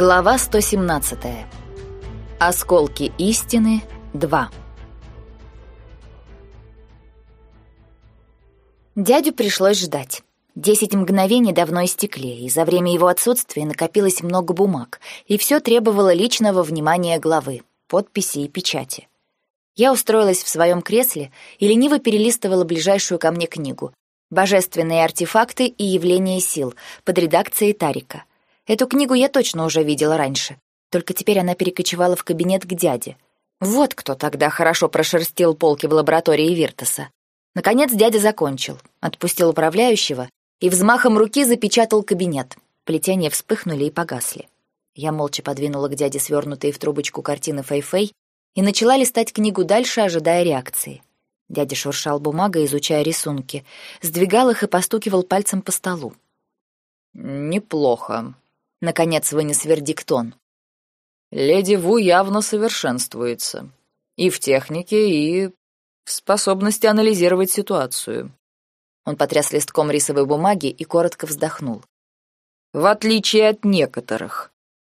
Глава 117. Осколки истины 2. Дядю пришлось ждать. Десять мгновений давно истекли, и за время его отсутствия накопилось много бумаг, и все требовало личного внимания главы, подписи и печати. Я устроилась в своем кресле и лениво перелистывала ближайшую ко мне книгу «Божественные артефакты и явления сил» под редакцией Тарика. Эту книгу я точно уже видела раньше, только теперь она перекочевала в кабинет к дяде. Вот кто тогда хорошо прошерстил полки в лаборатории Виртоса. Наконец дядя закончил, отпустил управляющего и взмахом руки запечатал кабинет. Плетения вспыхнули и погасли. Я молча подвинула к дяде свернутые в трубочку картины Фэй-Фэй и начала листать книгу дальше, ожидая реакции. Дядя шуршал бумагой, изучая рисунки, сдвигал их и постукивал пальцем по столу. «Неплохо», Наконец вынес вердикт он. Леди Ву явно совершенствуется. И в технике, и в способности анализировать ситуацию. Он потряс листком рисовой бумаги и коротко вздохнул. В отличие от некоторых.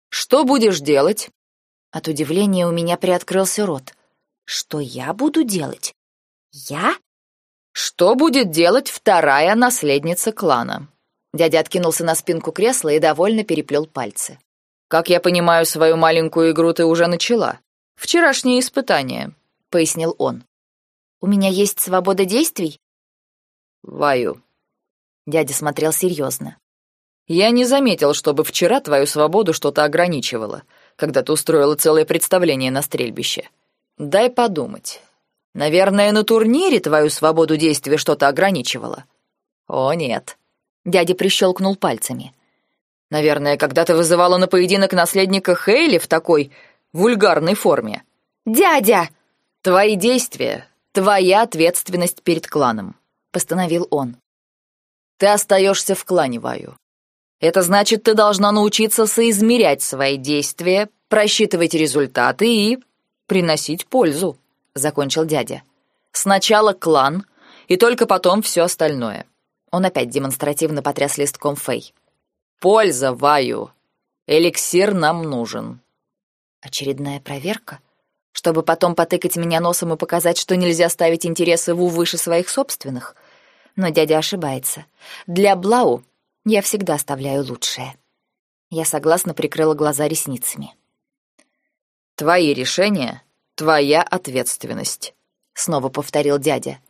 Что будешь делать? От удивления у меня приоткрылся рот. Что я буду делать? Я? Что будет делать вторая наследница клана? Дядя откинулся на спинку кресла и довольно переплел пальцы. «Как я понимаю, свою маленькую игру ты уже начала. Вчерашнее испытание», — пояснил он. «У меня есть свобода действий?» «Ваю». Дядя смотрел серьезно. «Я не заметил, чтобы вчера твою свободу что-то ограничивало, когда ты устроила целое представление на стрельбище. Дай подумать. Наверное, на турнире твою свободу действия что-то ограничивало?» «О, нет». Дядя прищелкнул пальцами. «Наверное, когда ты вызывала на поединок наследника Хейли в такой вульгарной форме». «Дядя!» «Твои действия, твоя ответственность перед кланом», — постановил он. «Ты остаешься в клане, Ваю. Это значит, ты должна научиться соизмерять свои действия, просчитывать результаты и приносить пользу», — закончил дядя. «Сначала клан, и только потом все остальное». Он опять демонстративно потряс листком Фэй. «Польза, Ваю! Эликсир нам нужен!» Очередная проверка? Чтобы потом потыкать меня носом и показать, что нельзя ставить интересы Ву выше своих собственных? Но дядя ошибается. Для Блау я всегда оставляю лучшее. Я согласно прикрыла глаза ресницами. «Твои решения — твоя ответственность», — снова повторил дядя.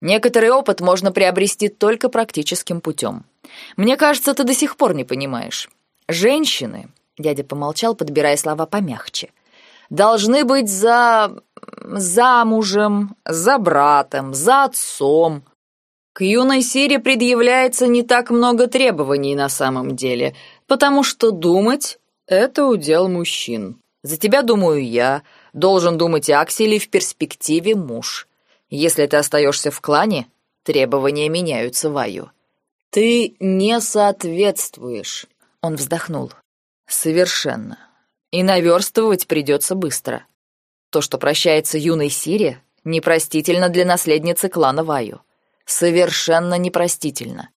Некоторый опыт можно приобрести только практическим путем. Мне кажется, ты до сих пор не понимаешь. Женщины, дядя помолчал, подбирая слова помягче, должны быть за... замужем, за братом, за отцом. К юной Сире предъявляется не так много требований на самом деле, потому что думать — это удел мужчин. За тебя думаю я, должен думать Аксель и в перспективе муж. Если ты остаешься в клане, требования меняются, Ваю. Ты не соответствуешь. Он вздохнул. Совершенно. И наверстывать придется быстро. То, что прощается юной Сире, непростительно для наследницы клана Ваю. Совершенно непростительно.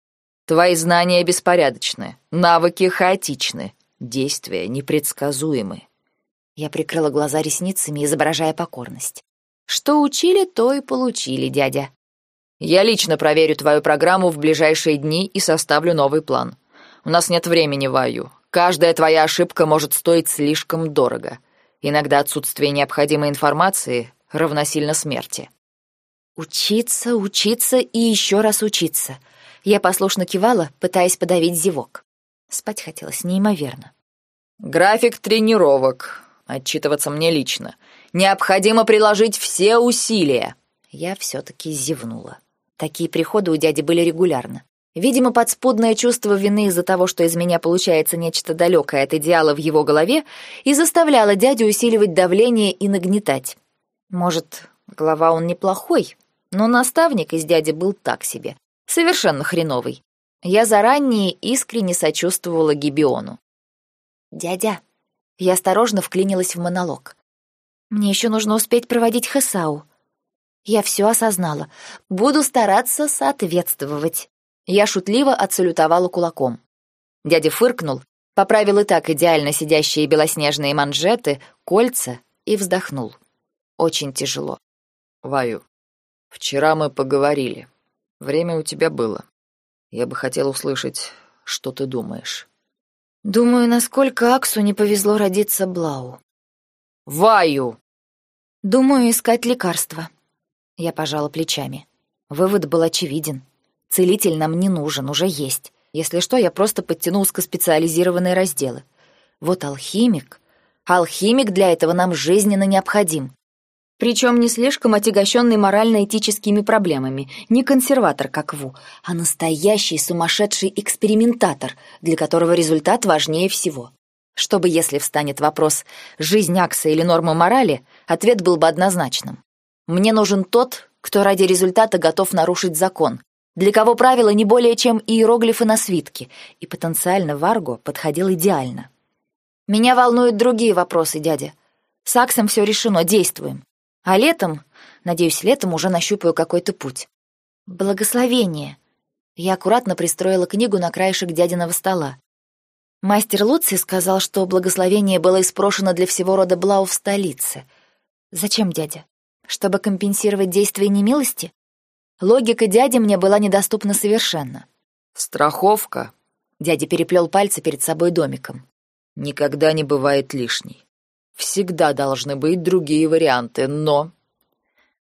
Твои знания беспорядочны, навыки хаотичны, действия непредсказуемы. Я прикрыла глаза ресницами, изображая покорность. Что учили, то и получили, дядя. Я лично проверю твою программу в ближайшие дни и составлю новый план. У нас нет времени, Ваю. Каждая твоя ошибка может стоить слишком дорого. Иногда отсутствие необходимой информации равносильно смерти. Учиться, учиться и еще раз учиться. Я послушно кивала, пытаясь подавить зевок. Спать хотелось неимоверно. График тренировок. Отчитываться мне лично. Необходимо приложить все усилия. Я все-таки зевнула. Такие приходы у дяди были регулярно. Видимо, подспудное чувство вины из-за того, что из меня получается нечто далекое от идеала в его голове, и заставляло дядю усиливать давление и нагнетать. Может, глава он неплохой, но наставник из дяди был так себе, совершенно хреновый. Я заранее искренне сочувствовала Гибиону. «Дядя», я осторожно вклинилась в монолог. Мне еще нужно успеть проводить Хесау. Я все осознала. Буду стараться соответствовать. Я шутливо отсалютовала кулаком. Дядя фыркнул, Поправил и так идеально сидящие белоснежные манжеты, кольца и вздохнул. Очень тяжело. Ваю, вчера мы поговорили. Время у тебя было. Я бы хотел услышать, что ты думаешь. Думаю, насколько Аксу не повезло родиться Блау. Ваю! Думаю, искать лекарства. Я пожала плечами. Вывод был очевиден. Целитель нам не нужен, уже есть. Если что, я просто подтяну узкоспециализированные разделы. Вот алхимик... Алхимик для этого нам жизненно необходим. Причем не слишком отягощенный морально-этическими проблемами, не консерватор, как Ву, а настоящий сумасшедший экспериментатор, для которого результат важнее всего. Чтобы, если встанет вопрос «жизнь Акса или нормы морали», ответ был бы однозначным. Мне нужен тот, кто ради результата готов нарушить закон, для кого правила не более чем иероглифы на свитке, и потенциально Варго подходил идеально. Меня волнуют другие вопросы, дядя. С Аксом все решено, действуем. А летом, надеюсь, летом уже нащупаю какой-то путь. Благословение. Я аккуратно пристроила книгу на краешек дядиного стола. Мастер Луций сказал, что благословение было испрошено для всего рода Блау в столице. Зачем, дядя? Чтобы компенсировать действие немилости? Логика дяди мне была недоступна совершенно. Страховка. Дядя переплел пальцы перед собой домиком. Никогда не бывает лишней. Всегда должны быть другие варианты, но...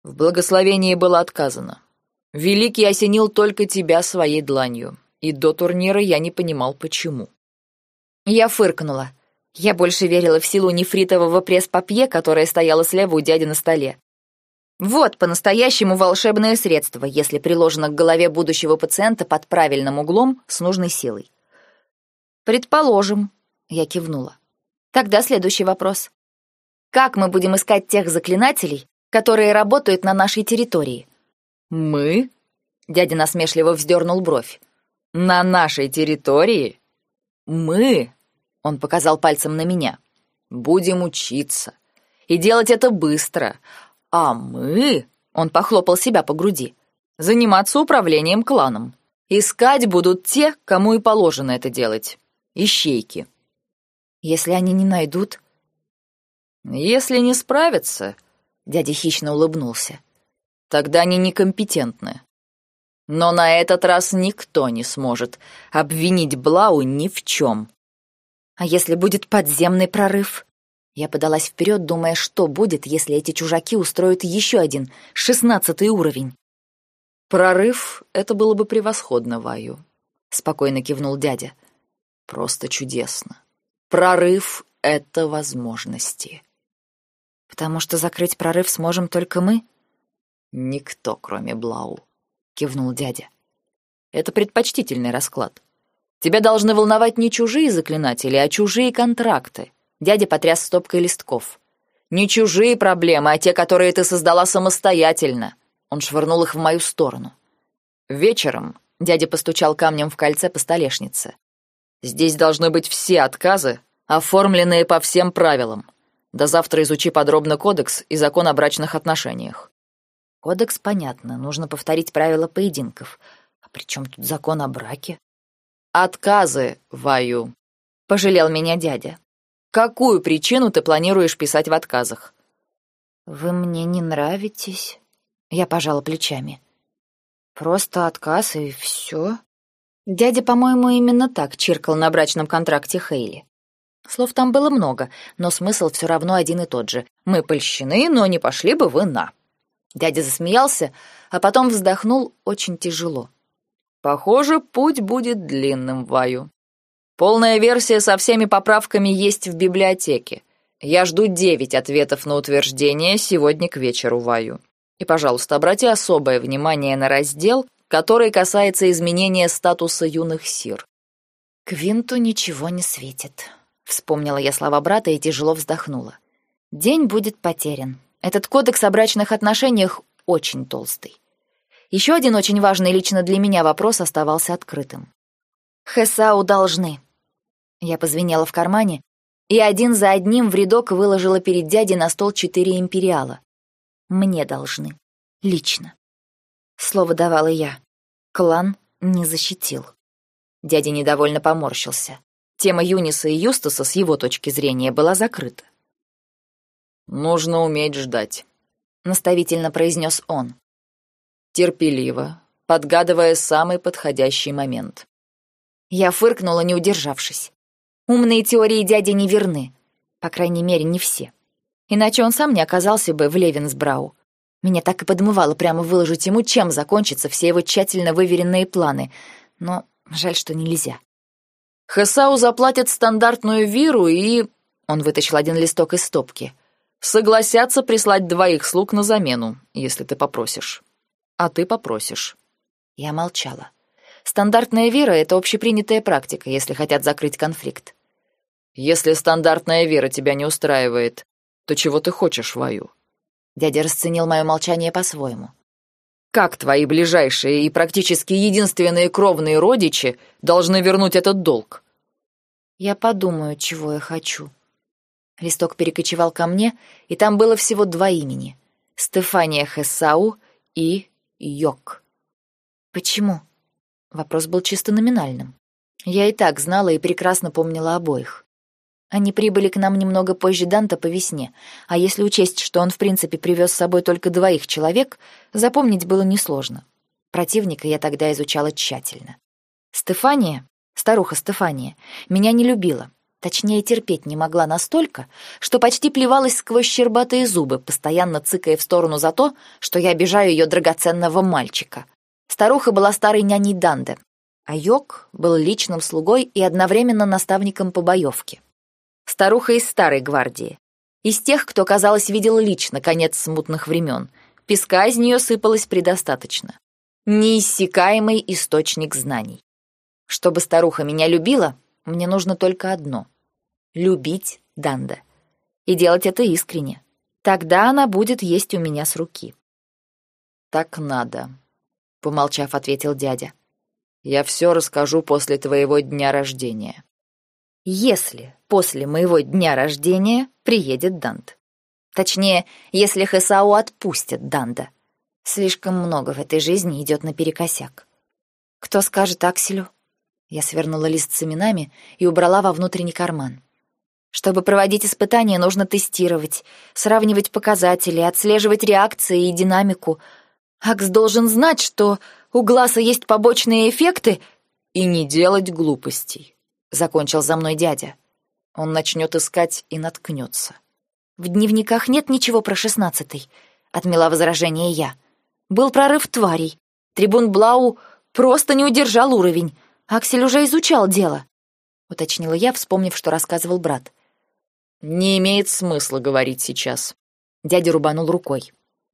В благословении было отказано. Великий осенил только тебя своей дланью, и до турнира я не понимал, почему. Я фыркнула. Я больше верила в силу нефритового пресс-папье, которое стояло слева у дяди на столе. Вот по-настоящему волшебное средство, если приложено к голове будущего пациента под правильным углом с нужной силой. Предположим, я кивнула. Тогда следующий вопрос. Как мы будем искать тех заклинателей, которые работают на нашей территории? Мы? Дядя насмешливо вздернул бровь. На нашей территории? Мы? Он показал пальцем на меня. Будем учиться. И делать это быстро. А мы? Он похлопал себя по груди. Заниматься управлением кланом. Искать будут те, кому и положено это делать. Ищейки. Если они не найдут, если не справятся, дядя хищно улыбнулся, тогда они некомпетентны. Но на этот раз никто не сможет обвинить Блау ни в чем. А если будет подземный прорыв? Я подалась вперед, думая, что будет, если эти чужаки устроят еще один, шестнадцатый уровень. «Прорыв — это было бы превосходно, Ваю», — спокойно кивнул дядя. «Просто чудесно. Прорыв — это возможности. Потому что закрыть прорыв сможем только мы? Никто, кроме Блау, кивнул дядя. Это предпочтительный расклад. Тебя должны волновать не чужие заклинатели, а чужие контракты. Дядя потряс стопкой листков. Не чужие проблемы, а те, которые ты создала самостоятельно. Он швырнул их в мою сторону. Вечером дядя постучал камнем в кольце по столешнице. Здесь должны быть все отказы, оформленные по всем правилам. До завтра изучи подробно кодекс и закон о брачных отношениях. Кодекс понятно, нужно повторить правила поединков. А при чем тут закон о браке? Отказы, Ваю. Пожалел меня дядя. Какую причину ты планируешь писать в отказах? Вы мне не нравитесь. Я пожала плечами. Просто отказ и все. Дядя, по-моему, именно так чиркал на брачном контракте Хейли. Слов там было много, но смысл все равно один и тот же. «Мы польщены, но не пошли бы вы на». Дядя засмеялся, а потом вздохнул очень тяжело. «Похоже, путь будет длинным, Ваю. Полная версия со всеми поправками есть в библиотеке. Я жду девять ответов на утверждение сегодня к вечеру, Ваю. И, пожалуйста, обрати особое внимание на раздел, который касается изменения статуса юных сир. Квинту ничего не светит. Вспомнила я слова брата и тяжело вздохнула. День будет потерян. Этот кодекс о брачных отношениях очень толстый. Еще один очень важный лично для меня вопрос оставался открытым. Хесау должны. Я позвенела в кармане и один за одним в рядок выложила перед дядей на стол четыре империала. Мне должны. Лично. Слово давала я. Клан не защитил. Дядя недовольно поморщился. Тема Юниса и Юстаса с его точки зрения была закрыта. «Нужно уметь ждать», — наставительно произнес он. «Терпеливо, подгадывая самый подходящий момент». Я фыркнула, не удержавшись. Умные теории дяди не верны. По крайней мере, не все. Иначе он сам не оказался бы в Левенсбрау. Меня так и подмывало прямо выложить ему, чем закончатся все его тщательно выверенные планы. Но жаль, что нельзя. Хесау заплатит стандартную виру и... Он вытащил один листок из стопки. Согласятся прислать двоих слуг на замену, если ты попросишь. А ты попросишь. Я молчала. Стандартная вера — это общепринятая практика, если хотят закрыть конфликт. Если стандартная вера тебя не устраивает, то чего ты хочешь, Ваю? Дядя расценил мое молчание по-своему. Как твои ближайшие и практически единственные кровные родичи должны вернуть этот долг? Я подумаю, чего я хочу. Листок перекочевал ко мне, и там было всего два имени — Стефания Хессау и Йок. Почему? Вопрос был чисто номинальным. Я и так знала и прекрасно помнила обоих. Они прибыли к нам немного позже Данта по весне, а если учесть, что он в принципе привез с собой только двоих человек, запомнить было несложно. Противника я тогда изучала тщательно. Стефания, старуха Стефания, меня не любила, точнее терпеть не могла настолько, что почти плевалась сквозь щербатые зубы, постоянно цыкая в сторону за то, что я обижаю ее драгоценного мальчика. Старуха была старой няней Данде, а Йок был личным слугой и одновременно наставником по боевке. Старуха из старой гвардии. Из тех, кто, казалось, видел лично конец смутных времен. Песка из нее сыпалось предостаточно. Неиссякаемый источник знаний. Чтобы старуха меня любила, мне нужно только одно — любить Данда. И делать это искренне. Тогда она будет есть у меня с руки. «Так надо», — помолчав, ответил дядя. «Я все расскажу после твоего дня рождения» если после моего дня рождения приедет Дант. Точнее, если Хесау отпустят Данда. Слишком много в этой жизни идет наперекосяк. Кто скажет Акселю? Я свернула лист с именами и убрала во внутренний карман. Чтобы проводить испытания, нужно тестировать, сравнивать показатели, отслеживать реакции и динамику. Акс должен знать, что у глаза есть побочные эффекты, и не делать глупостей закончил за мной дядя. Он начнет искать и наткнется. В дневниках нет ничего про шестнадцатый, отмела возражение я. Был прорыв тварей. Трибун Блау просто не удержал уровень. Аксель уже изучал дело, уточнила я, вспомнив, что рассказывал брат. Не имеет смысла говорить сейчас. Дядя рубанул рукой.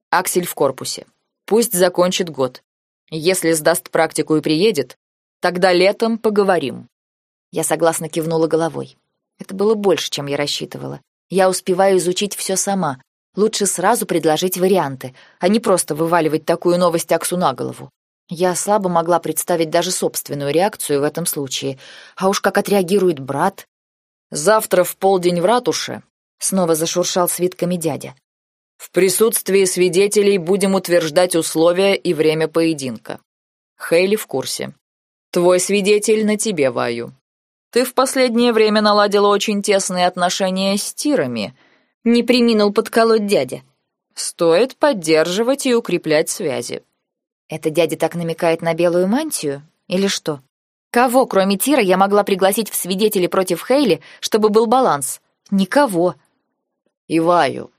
Аксель в корпусе. Пусть закончит год. Если сдаст практику и приедет, тогда летом поговорим. Я согласно кивнула головой. Это было больше, чем я рассчитывала. Я успеваю изучить все сама. Лучше сразу предложить варианты, а не просто вываливать такую новость Аксу на голову. Я слабо могла представить даже собственную реакцию в этом случае. А уж как отреагирует брат. «Завтра в полдень в ратуше», — снова зашуршал свитками дядя. «В присутствии свидетелей будем утверждать условия и время поединка. Хейли в курсе. Твой свидетель на тебе, Ваю. Ты в последнее время наладила очень тесные отношения с тирами. Не приминул подколоть дядя. Стоит поддерживать и укреплять связи. Это дядя так намекает на белую мантию? Или что? Кого, кроме Тира, я могла пригласить в свидетели против Хейли, чтобы был баланс? Никого. Иваю.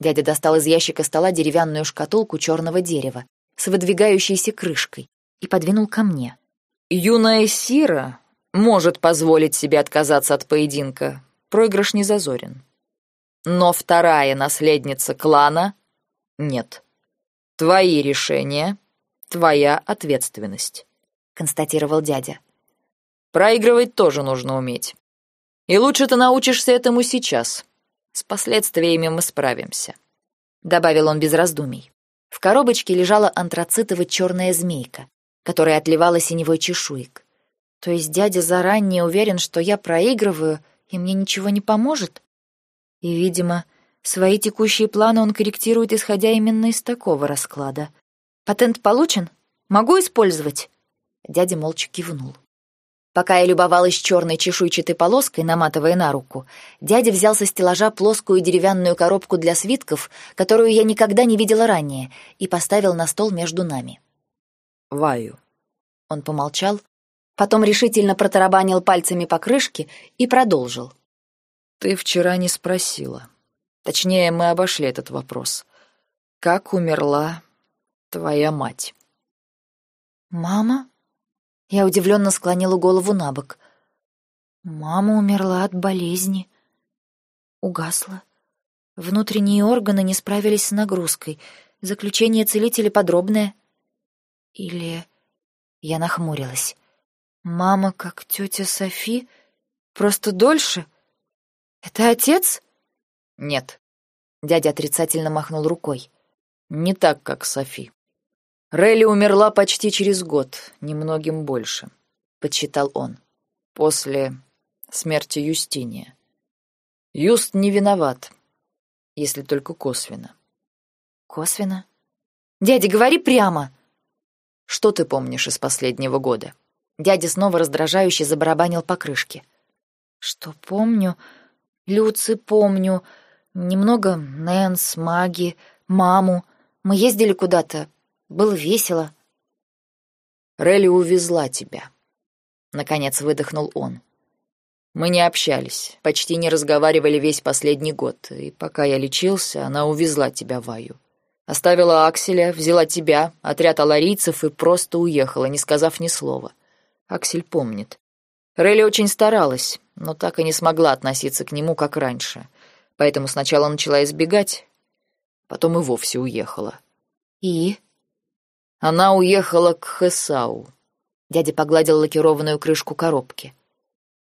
Дядя достал из ящика стола деревянную шкатулку черного дерева с выдвигающейся крышкой и подвинул ко мне. Юная Сира может позволить себе отказаться от поединка. Проигрыш не зазорен. Но вторая наследница клана — нет. Твои решения, твоя ответственность, — констатировал дядя. Проигрывать тоже нужно уметь. И лучше ты научишься этому сейчас. С последствиями мы справимся. Добавил он без раздумий. В коробочке лежала антрацитово-черная змейка, которая отливала синевой чешуек. То есть дядя заранее уверен, что я проигрываю, и мне ничего не поможет? И, видимо, свои текущие планы он корректирует, исходя именно из такого расклада. Патент получен? Могу использовать? Дядя молча кивнул. Пока я любовалась черной чешуйчатой полоской, наматывая на руку, дядя взял со стеллажа плоскую деревянную коробку для свитков, которую я никогда не видела ранее, и поставил на стол между нами. «Ваю». Он помолчал, потом решительно протарабанил пальцами по крышке и продолжил. «Ты вчера не спросила. Точнее, мы обошли этот вопрос. Как умерла твоя мать?» «Мама?» Я удивленно склонила голову на бок. «Мама умерла от болезни. Угасла. Внутренние органы не справились с нагрузкой. Заключение целителя подробное. Или...» Я нахмурилась. «Мама, как тетя Софи? Просто дольше? Это отец?» «Нет». Дядя отрицательно махнул рукой. «Не так, как Софи. Релли умерла почти через год, немногим больше», — подсчитал он. «После смерти Юстиния. Юст не виноват, если только косвенно». «Косвенно? Дядя, говори прямо!» «Что ты помнишь из последнего года?» Дядя снова раздражающе забарабанил по крышке. «Что помню? Люци помню. Немного Нэнс, Маги, маму. Мы ездили куда-то. Было весело». «Релли увезла тебя», — наконец выдохнул он. «Мы не общались, почти не разговаривали весь последний год, и пока я лечился, она увезла тебя в Аю. Оставила Акселя, взяла тебя, отряд аларийцев и просто уехала, не сказав ни слова. Аксель помнит. Релли очень старалась, но так и не смогла относиться к нему, как раньше. Поэтому сначала начала избегать, потом и вовсе уехала. «И?» Она уехала к Хесау. Дядя погладил лакированную крышку коробки.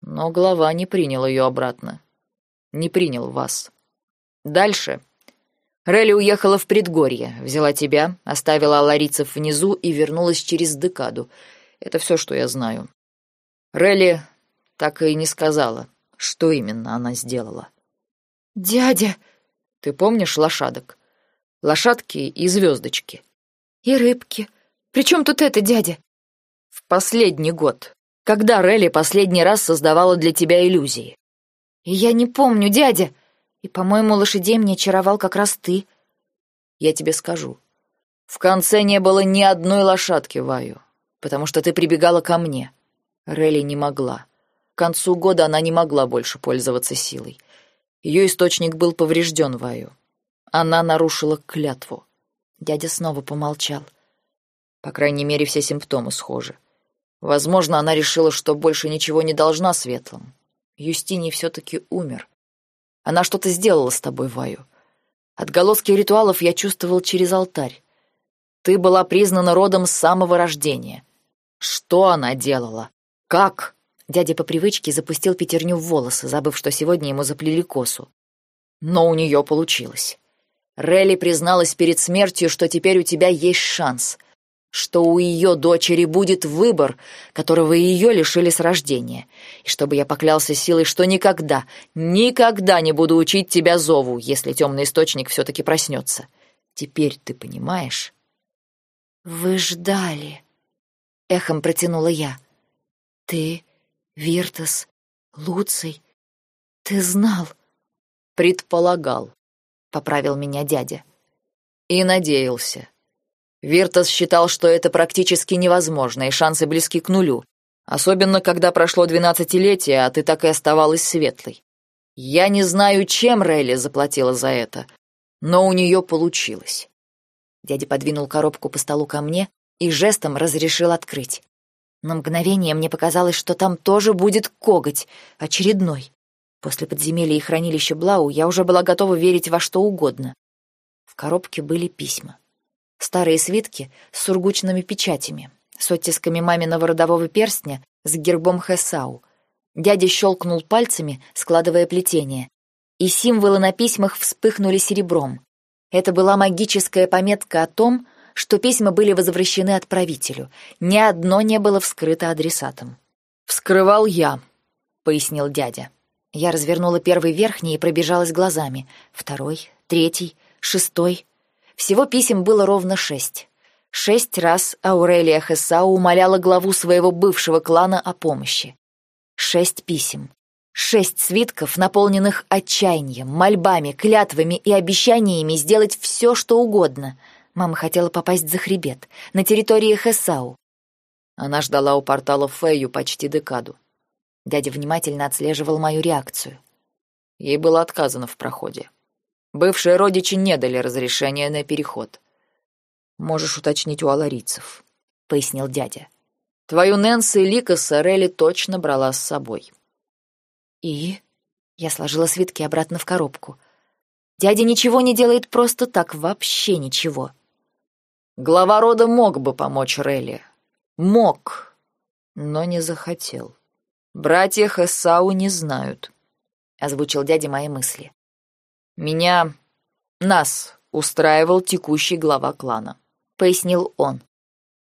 Но глава не принял ее обратно. Не принял вас. Дальше. Релли уехала в предгорье, взяла тебя, оставила аларицев внизу и вернулась через декаду — это все, что я знаю. Релли так и не сказала, что именно она сделала. «Дядя!» «Ты помнишь лошадок? Лошадки и звездочки?» «И рыбки. При чем тут это, дядя?» «В последний год. Когда Релли последний раз создавала для тебя иллюзии?» «Я не помню, дядя. И, по-моему, лошадей мне очаровал как раз ты». «Я тебе скажу. В конце не было ни одной лошадки, Ваю потому что ты прибегала ко мне. Релли не могла. К концу года она не могла больше пользоваться силой. Ее источник был поврежден Ваю. Она нарушила клятву. Дядя снова помолчал. По крайней мере, все симптомы схожи. Возможно, она решила, что больше ничего не должна светлым. Юстиний все-таки умер. Она что-то сделала с тобой, Ваю. Отголоски ритуалов я чувствовал через алтарь. Ты была признана родом с самого рождения. Что она делала? Как? Дядя по привычке запустил пятерню в волосы, забыв, что сегодня ему заплели косу. Но у нее получилось. Релли призналась перед смертью, что теперь у тебя есть шанс, что у ее дочери будет выбор, которого ее лишили с рождения, и чтобы я поклялся силой, что никогда, никогда не буду учить тебя зову, если темный источник все-таки проснется. Теперь ты понимаешь? Вы ждали, — эхом протянула я. «Ты, Виртас, Луций, ты знал?» «Предполагал», — поправил меня дядя. «И надеялся. Виртас считал, что это практически невозможно, и шансы близки к нулю, особенно когда прошло двенадцатилетие, а ты так и оставалась светлой. Я не знаю, чем Релли заплатила за это, но у нее получилось». Дядя подвинул коробку по столу ко мне, и жестом разрешил открыть. На мгновение мне показалось, что там тоже будет коготь, очередной. После подземелья и хранилища Блау я уже была готова верить во что угодно. В коробке были письма. Старые свитки с сургучными печатями, с оттисками маминого родового перстня, с гербом Хесау. Дядя щелкнул пальцами, складывая плетение, и символы на письмах вспыхнули серебром. Это была магическая пометка о том, что письма были возвращены отправителю. Ни одно не было вскрыто адресатом. «Вскрывал я», — пояснил дядя. Я развернула первый верхний и пробежалась глазами. Второй, третий, шестой. Всего писем было ровно шесть. Шесть раз Аурелия Хессау умоляла главу своего бывшего клана о помощи. Шесть писем. Шесть свитков, наполненных отчаянием, мольбами, клятвами и обещаниями сделать все, что угодно. Мама хотела попасть за хребет, на территории Хесау. Она ждала у портала Фэю почти декаду. Дядя внимательно отслеживал мою реакцию. Ей было отказано в проходе. Бывшие родичи не дали разрешения на переход. Можешь уточнить у аларийцев, пояснил дядя. Твою Нэнси Ликаса Релли точно брала с собой. И я сложила свитки обратно в коробку. Дядя ничего не делает просто так, вообще ничего. Глава рода мог бы помочь Релли. Мог, но не захотел. Братья Хесау не знают, озвучил дядя мои мысли. Меня, нас устраивал текущий глава клана, пояснил он.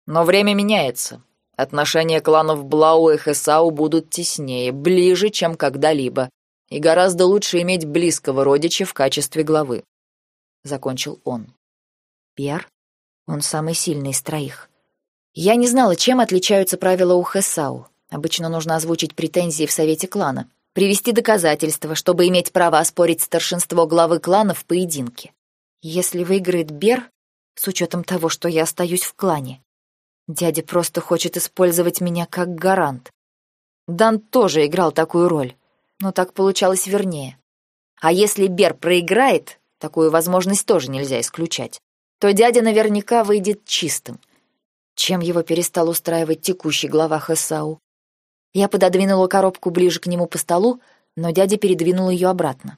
Но время меняется. Отношения кланов Блау и Хесау будут теснее, ближе, чем когда-либо, и гораздо лучше иметь близкого родича в качестве главы. Закончил он. Пьер? Он самый сильный из троих. Я не знала, чем отличаются правила у Хесау. Обычно нужно озвучить претензии в совете клана, привести доказательства, чтобы иметь право оспорить старшинство главы клана в поединке. Если выиграет Бер, с учетом того, что я остаюсь в клане, дядя просто хочет использовать меня как гарант. Дан тоже играл такую роль, но так получалось вернее. А если Бер проиграет, такую возможность тоже нельзя исключать, то дядя наверняка выйдет чистым. Чем его перестал устраивать текущий глава Хасау? Я пододвинула коробку ближе к нему по столу, но дядя передвинул ее обратно.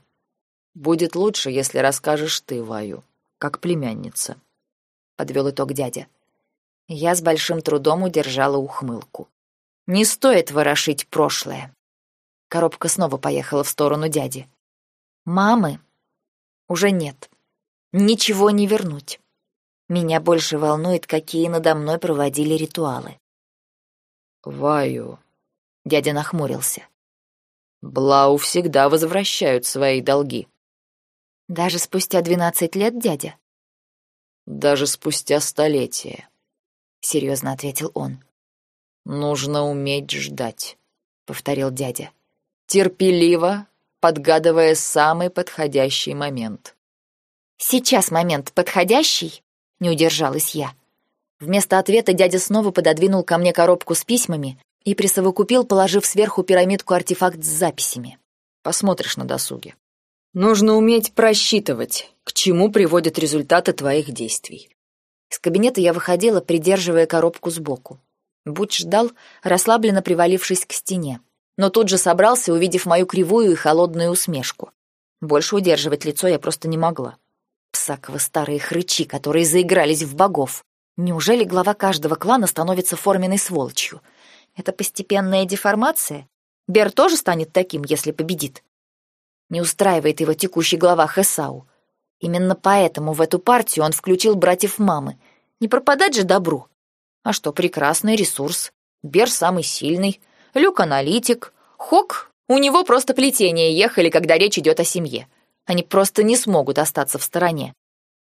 «Будет лучше, если расскажешь ты, Ваю, как племянница», — подвел итог дядя. Я с большим трудом удержала ухмылку. «Не стоит ворошить прошлое». Коробка снова поехала в сторону дяди. «Мамы уже нет. Ничего не вернуть. Меня больше волнует, какие надо мной проводили ритуалы». «Ваю», Дядя нахмурился. Блау всегда возвращают свои долги. Даже спустя двенадцать лет, дядя? Даже спустя столетия, серьезно ответил он. Нужно уметь ждать, повторил дядя. Терпеливо, подгадывая самый подходящий момент. Сейчас момент подходящий? Не удержалась я. Вместо ответа дядя снова пододвинул ко мне коробку с письмами, и присовокупил, положив сверху пирамидку артефакт с записями. Посмотришь на досуге. Нужно уметь просчитывать, к чему приводят результаты твоих действий. Из кабинета я выходила, придерживая коробку сбоку. Будь ждал, расслабленно привалившись к стене, но тут же собрался, увидев мою кривую и холодную усмешку. Больше удерживать лицо я просто не могла. Псаковы старые хрычи, которые заигрались в богов. Неужели глава каждого клана становится форменной сволочью — это постепенная деформация? Бер тоже станет таким, если победит? Не устраивает его текущий глава Хесау. Именно поэтому в эту партию он включил братьев мамы. Не пропадать же добру. А что, прекрасный ресурс. Бер самый сильный, Люк аналитик, Хок, у него просто плетения ехали, когда речь идет о семье. Они просто не смогут остаться в стороне.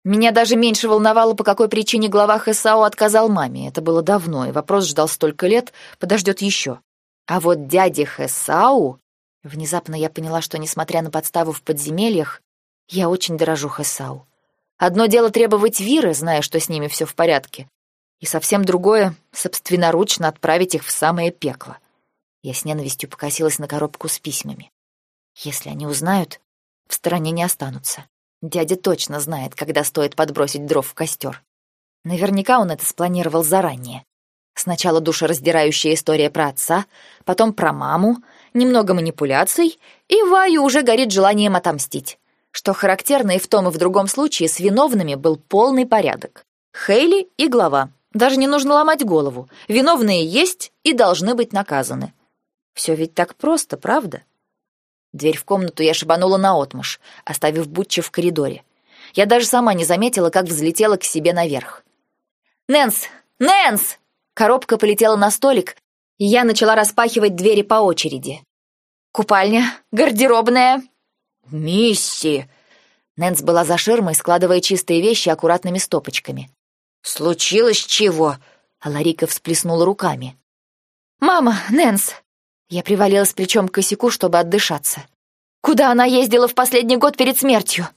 Меня даже меньше волновало, по какой причине глава ХСАО отказал маме. Это было давно, и вопрос ждал столько лет, подождет еще. А вот дяде ХСАУ... Внезапно я поняла, что, несмотря на подставу в подземельях, я очень дорожу ХСАУ. Одно дело требовать Виры, зная, что с ними все в порядке, и совсем другое — собственноручно отправить их в самое пекло. Я с ненавистью покосилась на коробку с письмами. Если они узнают, в стороне не останутся. Дядя точно знает, когда стоит подбросить дров в костер. Наверняка он это спланировал заранее. Сначала душераздирающая история про отца, потом про маму, немного манипуляций, и Ваю уже горит желанием отомстить. Что характерно и в том, и в другом случае с виновными был полный порядок. Хейли и глава. Даже не нужно ломать голову. Виновные есть и должны быть наказаны. Все ведь так просто, правда? Дверь в комнату я шибанула наотмашь, оставив Бутча в коридоре. Я даже сама не заметила, как взлетела к себе наверх. «Нэнс! Нэнс!» Коробка полетела на столик, и я начала распахивать двери по очереди. «Купальня, гардеробная». «Мисси!» Нэнс была за ширмой, складывая чистые вещи аккуратными стопочками. «Случилось чего?» А Ларика всплеснула руками. «Мама, Нэнс, Я привалилась плечом к косяку, чтобы отдышаться. «Куда она ездила в последний год перед смертью?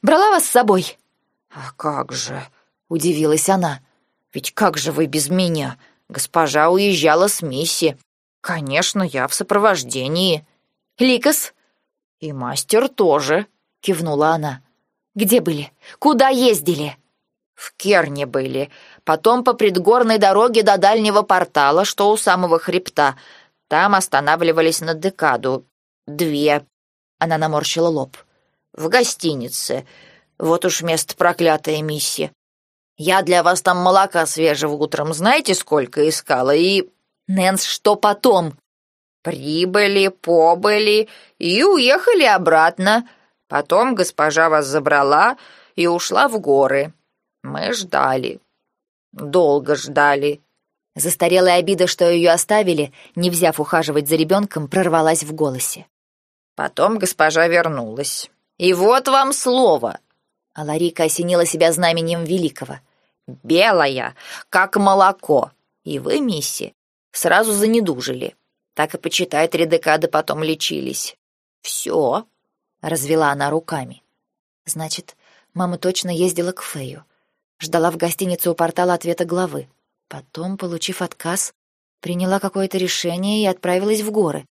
Брала вас с собой?» «А как же?» — удивилась она. «Ведь как же вы без меня? Госпожа уезжала с Мисси. Конечно, я в сопровождении». «Ликос?» «И мастер тоже», — кивнула она. «Где были? Куда ездили?» «В Керне были. Потом по предгорной дороге до дальнего портала, что у самого хребта. Там останавливались на декаду. Две». Она наморщила лоб. «В гостинице. Вот уж место проклятая миссия. Я для вас там молока свежего утром знаете сколько искала и...» «Нэнс, что потом?» «Прибыли, побыли и уехали обратно. Потом госпожа вас забрала и ушла в горы. Мы ждали. Долго ждали». Застарелая обида, что ее оставили, не взяв ухаживать за ребенком, прорвалась в голосе. Потом госпожа вернулась. «И вот вам слово!» А Ларика осенила себя знаменем великого. «Белая, как молоко. И вы, мисси, сразу занедужили. Так и почитай, три декады потом лечились. Все!» — развела она руками. «Значит, мама точно ездила к Фею. Ждала в гостинице у портала ответа главы. Потом, получив отказ, приняла какое-то решение и отправилась в горы,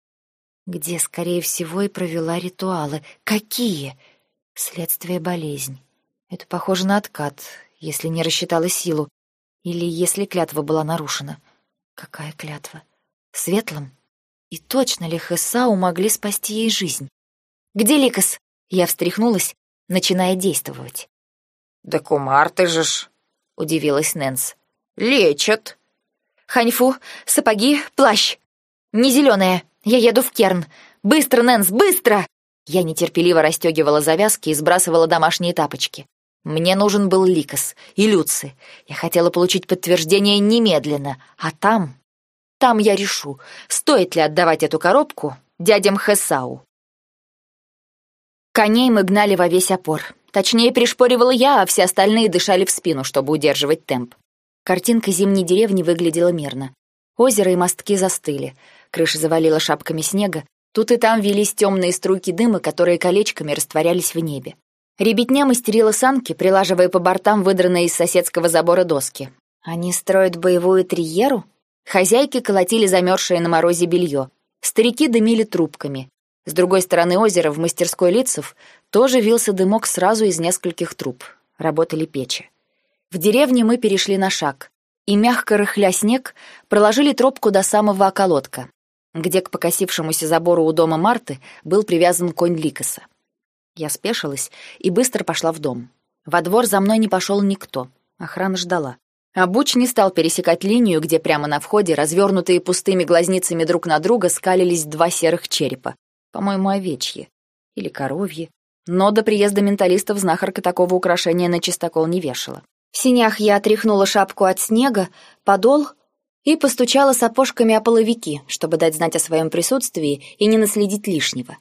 где, скорее всего, и провела ритуалы. Какие? Следствие болезнь. Это похоже на откат, если не рассчитала силу, или если клятва была нарушена. Какая клятва? Светлым? И точно ли Хесау могли спасти ей жизнь? «Где Ликас?» Я встряхнулась, начиная действовать. «Да кумар ты же ж!» — удивилась Нэнс. «Лечат!» «Ханьфу, сапоги, плащ!» «Не зеленая, я еду в Керн! Быстро, Нэнс, быстро!» Я нетерпеливо расстегивала завязки и сбрасывала домашние тапочки. Мне нужен был Ликос и Люци. Я хотела получить подтверждение немедленно, а там... Там я решу, стоит ли отдавать эту коробку дядям Хесау. Коней мы гнали во весь опор. Точнее, пришпоривала я, а все остальные дышали в спину, чтобы удерживать темп. Картинка зимней деревни выглядела мирно. Озеро и мостки застыли. Крыша завалила шапками снега. Тут и там велись темные струйки дыма, которые колечками растворялись в небе. Ребятня мастерила санки, прилаживая по бортам выдранные из соседского забора доски. Они строят боевую триеру? Хозяйки колотили замерзшее на морозе белье. Старики дымили трубками. С другой стороны озера, в мастерской лицев, тоже вился дымок сразу из нескольких труб. Работали печи. В деревне мы перешли на шаг. И, мягко рыхля снег, проложили тропку до самого околотка, где к покосившемуся забору у дома Марты был привязан конь Ликоса. Я спешилась и быстро пошла в дом. Во двор за мной не пошел никто. Охрана ждала. А Буч не стал пересекать линию, где прямо на входе, развернутые пустыми глазницами друг на друга, скалились два серых черепа. По-моему, овечьи. Или коровьи. Но до приезда менталистов знахарка такого украшения на чистокол не вешала. В синях я отряхнула шапку от снега, подол и постучала сапожками о половики, чтобы дать знать о своем присутствии и не наследить лишнего.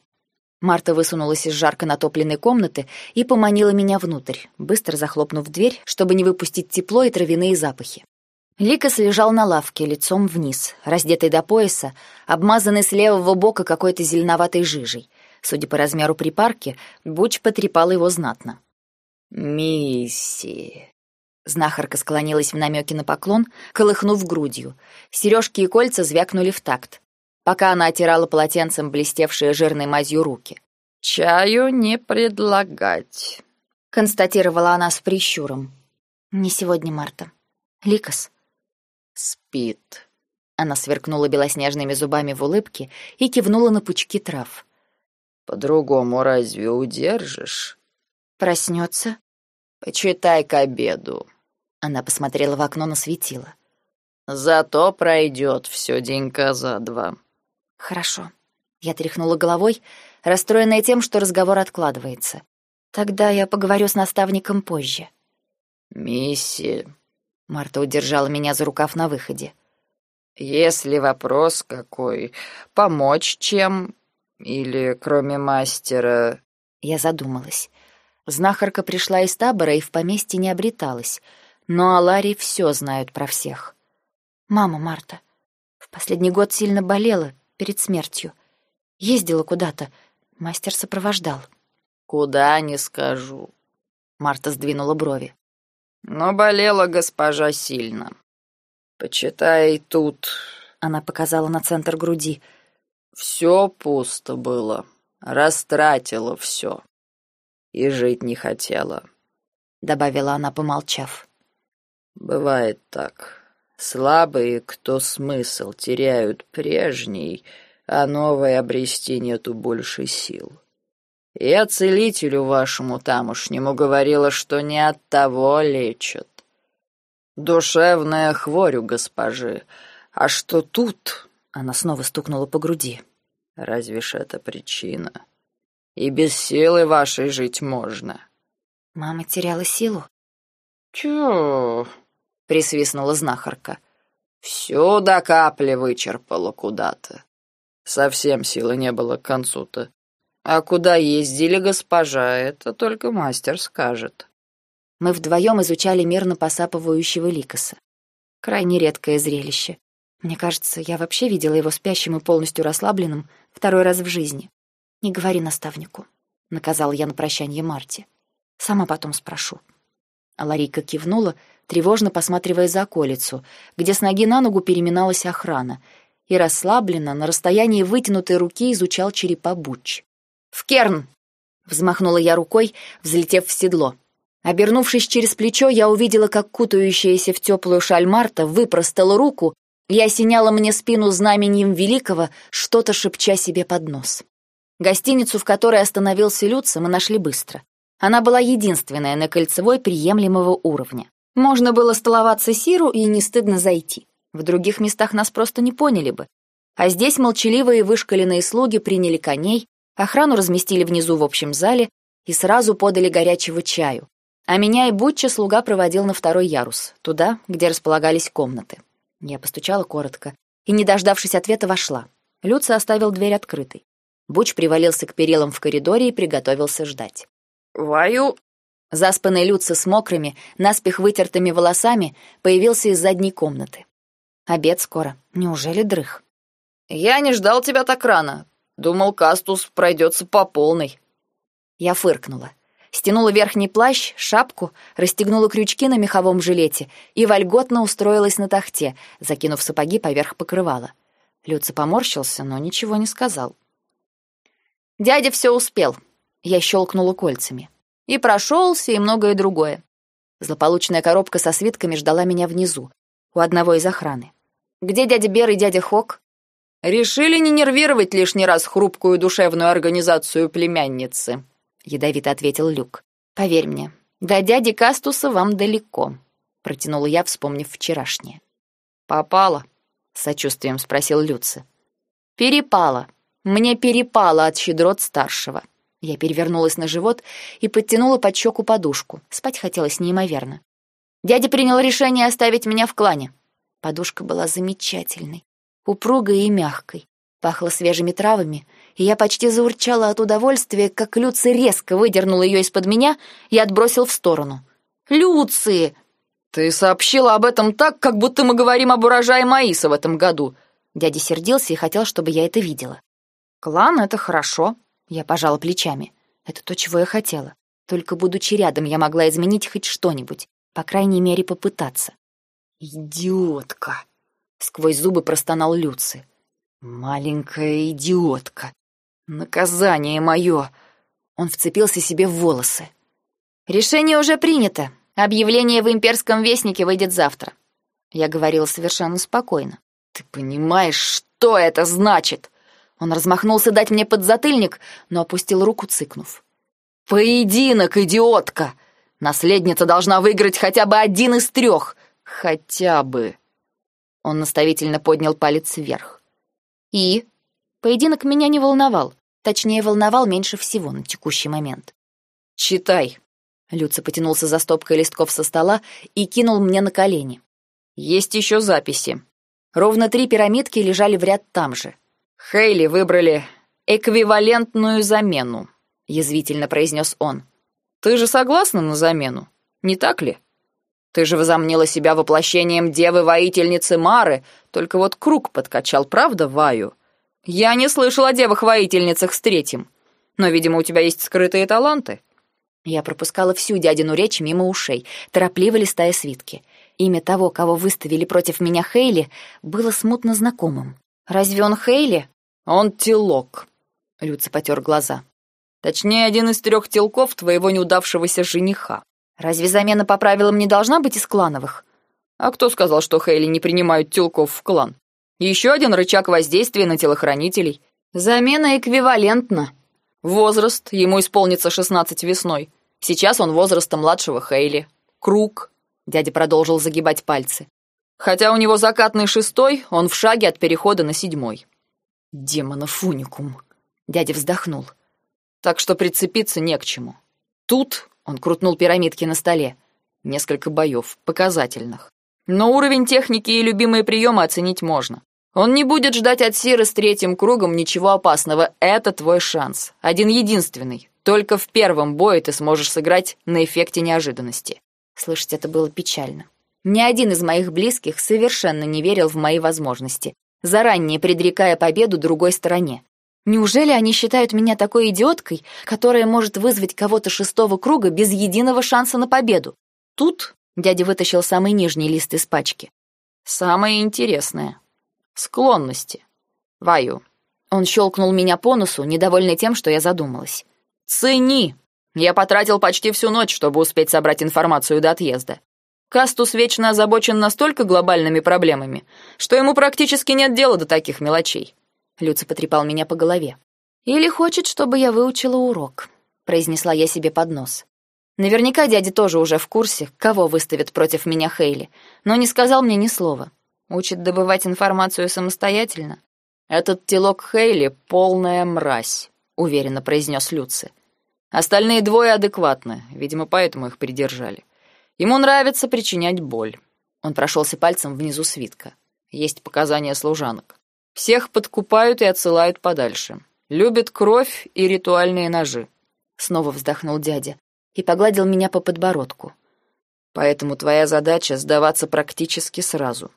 Марта высунулась из жарко натопленной комнаты и поманила меня внутрь, быстро захлопнув дверь, чтобы не выпустить тепло и травяные запахи. Ликас лежал на лавке, лицом вниз, раздетый до пояса, обмазанный с левого бока какой-то зеленоватой жижей. Судя по размеру припарки, Буч потрепал его знатно. «Мисси!» Знахарка склонилась в намеке на поклон, колыхнув грудью. Сережки и кольца звякнули в такт пока она отирала полотенцем блестевшие жирной мазью руки. «Чаю не предлагать», — констатировала она с прищуром. «Не сегодня, Марта. Ликас». «Спит». Она сверкнула белоснежными зубами в улыбке и кивнула на пучки трав. «По-другому разве удержишь?» «Проснется?» «Почитай к обеду». Она посмотрела в окно на светило. «Зато пройдет все денька за два». «Хорошо». Я тряхнула головой, расстроенная тем, что разговор откладывается. «Тогда я поговорю с наставником позже». «Мисси...» Марта удержала меня за рукав на выходе. «Если вопрос какой, помочь чем? Или кроме мастера...» Я задумалась. Знахарка пришла из табора и в поместье не обреталась, но Алари все знают про всех. «Мама Марта, в последний год сильно болела, перед смертью. Ездила куда-то. Мастер сопровождал. Куда не скажу. Марта сдвинула брови. Но болела госпожа сильно. Почитай тут. Она показала на центр груди. Все пусто было. Растратила все. И жить не хотела. Добавила она, помолчав. Бывает так. Слабые, кто смысл теряют прежний, а новое обрести нету больше сил. Я целителю вашему тамошнему говорила, что не от того лечат. Душевная хворю госпожи, а что тут? Она снова стукнула по груди. Разве ж это причина? И без силы вашей жить можно. Мама теряла силу? Чё? Присвистнула знахарка. Всю до капли вычерпала куда-то. Совсем силы не было к концу-то. А куда ездили госпожа, это только мастер скажет. Мы вдвоем изучали мирно посапывающего Ликоса. Крайне редкое зрелище. Мне кажется, я вообще видела его спящим и полностью расслабленным второй раз в жизни. «Не говори наставнику», — наказал я на прощание Марте. «Сама потом спрошу». А Ларика кивнула, тревожно посматривая за околицу, где с ноги на ногу переминалась охрана, и расслабленно, на расстоянии вытянутой руки изучал черепа Буч. «В Керн!» — взмахнула я рукой, взлетев в седло. Обернувшись через плечо, я увидела, как кутающаяся в теплую шаль Марта выпростала руку и осеняла мне спину знаменем великого, что-то шепча себе под нос. Гостиницу, в которой остановился Люца, мы нашли быстро. Она была единственная на кольцевой приемлемого уровня. Можно было столоваться Сиру и не стыдно зайти. В других местах нас просто не поняли бы. А здесь молчаливые вышкаленные слуги приняли коней, охрану разместили внизу в общем зале и сразу подали горячего чаю. А меня и Бутча слуга проводил на второй ярус, туда, где располагались комнаты. Я постучала коротко и, не дождавшись ответа, вошла. Люца оставил дверь открытой. Буч привалился к перилам в коридоре и приготовился ждать. «Ваю!» Заспанный Люца с мокрыми, наспех вытертыми волосами появился из задней комнаты. Обед скоро. Неужели дрых? «Я не ждал тебя так рано. Думал, Кастус пройдется по полной». Я фыркнула. Стянула верхний плащ, шапку, расстегнула крючки на меховом жилете и вольготно устроилась на тахте, закинув сапоги поверх покрывала. Люца поморщился, но ничего не сказал. Дядя все успел. Я щелкнула кольцами. И прошелся, и многое другое. Злополучная коробка со свитками ждала меня внизу, у одного из охраны. Где дядя Бер и дядя Хок? Решили не нервировать лишний раз хрупкую душевную организацию племянницы, ядовито ответил Люк. Поверь мне, до дяди Кастуса вам далеко, протянула я, вспомнив вчерашнее. Попало? с сочувствием спросил Люци. Перепало, мне перепало от щедрот старшего. Я перевернулась на живот и подтянула под щеку подушку. Спать хотелось неимоверно. Дядя принял решение оставить меня в клане. Подушка была замечательной, упругой и мягкой. Пахло свежими травами, и я почти заурчала от удовольствия, как Люци резко выдернул ее из-под меня и отбросил в сторону. «Люци!» «Ты сообщила об этом так, как будто мы говорим об урожае маиса в этом году!» Дядя сердился и хотел, чтобы я это видела. Клан — это хорошо. Я пожала плечами. Это то, чего я хотела. Только будучи рядом, я могла изменить хоть что-нибудь. По крайней мере, попытаться. «Идиотка!» — сквозь зубы простонал Люци. «Маленькая идиотка! Наказание мое!» Он вцепился себе в волосы. «Решение уже принято. Объявление в имперском вестнике выйдет завтра». Я говорила совершенно спокойно. «Ты понимаешь, что это значит?» Он размахнулся дать мне подзатыльник, но опустил руку, цыкнув. «Поединок, идиотка! Наследница должна выиграть хотя бы один из трех! Хотя бы!» Он наставительно поднял палец вверх. «И?» Поединок меня не волновал. Точнее, волновал меньше всего на текущий момент. «Читай!» Люца потянулся за стопкой листков со стола и кинул мне на колени. «Есть еще записи». Ровно три пирамидки лежали в ряд там же. Хейли выбрали эквивалентную замену, язвительно произнес он. Ты же согласна на замену, не так ли? Ты же возомнила себя воплощением девы-воительницы Мары, только вот круг подкачал, правда, Ваю? Я не слышал о девах-воительницах с третьим. Но, видимо, у тебя есть скрытые таланты. Я пропускала всю дядину речь мимо ушей, торопливо листая свитки. Имя того, кого выставили против меня Хейли, было смутно знакомым. «Разве он Хейли?» «Он телок», — Люци потер глаза. «Точнее, один из трех телков твоего неудавшегося жениха». «Разве замена по правилам не должна быть из клановых?» «А кто сказал, что Хейли не принимают телков в клан? Еще один рычаг воздействия на телохранителей. Замена эквивалентна», Возраст, ему исполнится шестнадцать весной. Сейчас он возраста младшего Хейли. Круг. Дядя продолжил загибать пальцы. Хотя у него закатный шестой, он в шаге от перехода на седьмой. Демонов уникум. Дядя вздохнул. Так что прицепиться не к чему. Тут, он крутнул пирамидки на столе, несколько боев, показательных. Но уровень техники и любимые приемы оценить можно. Он не будет ждать от Сиры с третьим кругом ничего опасного. Это твой шанс. Один единственный. Только в первом бое ты сможешь сыграть на эффекте неожиданности. Слышать это было печально. Ни один из моих близких совершенно не верил в мои возможности, заранее предрекая победу другой стороне. Неужели они считают меня такой идиоткой, которая может вызвать кого-то шестого круга без единого шанса на победу? Тут дядя вытащил самый нижний лист из пачки. Самое интересное. Склонности. Ваю. Он щелкнул меня по носу, недовольный тем, что я задумалась. Цени. Я потратил почти всю ночь, чтобы успеть собрать информацию до отъезда. Кастус вечно озабочен настолько глобальными проблемами, что ему практически нет дела до таких мелочей. Люци потрепал меня по голове. «Или хочет, чтобы я выучила урок», — произнесла я себе под нос. Наверняка дядя тоже уже в курсе, кого выставят против меня Хейли, но не сказал мне ни слова. Учит добывать информацию самостоятельно? Этот телок Хейли — полная мразь, уверенно произнес Люци. Остальные двое адекватны, видимо, поэтому их придержали. Ему нравится причинять боль. Он прошелся пальцем внизу свитка. Есть показания служанок. Всех подкупают и отсылают подальше. Любит кровь и ритуальные ножи. Снова вздохнул дядя и погладил меня по подбородку. Поэтому твоя задача — сдаваться практически сразу.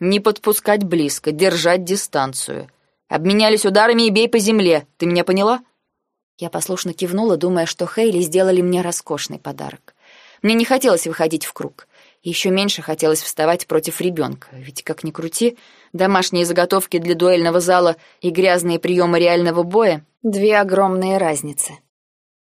Не подпускать близко, держать дистанцию. Обменялись ударами и бей по земле. Ты меня поняла? Я послушно кивнула, думая, что Хейли сделали мне роскошный подарок. Мне не хотелось выходить в круг. Еще меньше хотелось вставать против ребенка, ведь, как ни крути, домашние заготовки для дуэльного зала и грязные приемы реального боя — две огромные разницы.